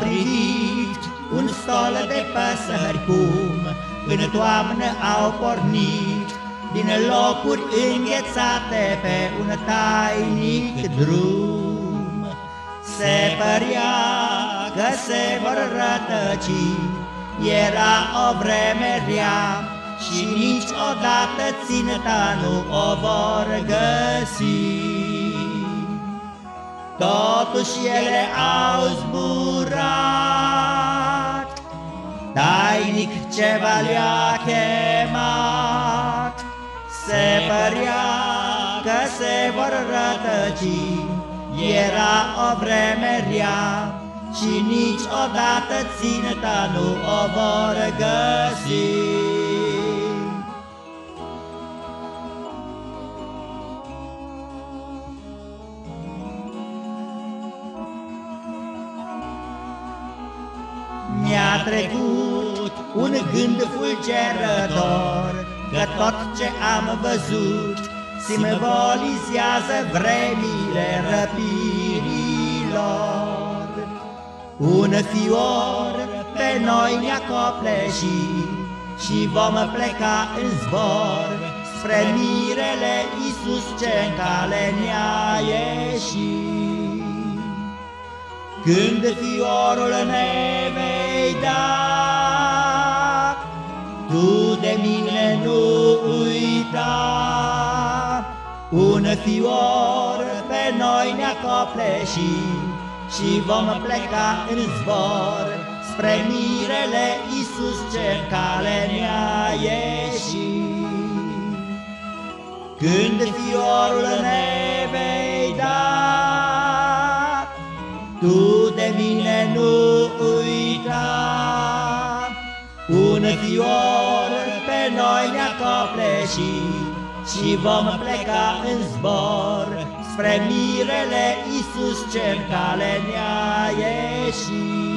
privit un stol de păsări cum În toamnă au pornit. Din locuri înghețate pe un tainic drum Se părea că se vor rătăci. Era o vreme rea și niciodată ținta nu o vor găsi Totuși ele au zburat. Tainic ceva le-a chemat. Se părea că se vor rătăci. Era o vreme rea Și niciodată ținta nu o vor găsi Mi-a trecut un gând fulgerător Că tot ce am văzut Simbolizează vremile răpirilor. Un fior pe noi ne-a copleșit Și vom pleca în zbor Spre mirele Iisus ce în cale ne-a ieșit. Când fiorul ne vei mine nu uita, un fior pe noi ne-a copleșit și vom pleca în zbor. Spre mirele Iisus ce cale ne-a ieșit. Când fiorul ne vei da, tu de mine nu Un fior pe noi ne-a copleșit Și vom pleca în zbor Spre mirele Iisus ce cale ne-a ieșit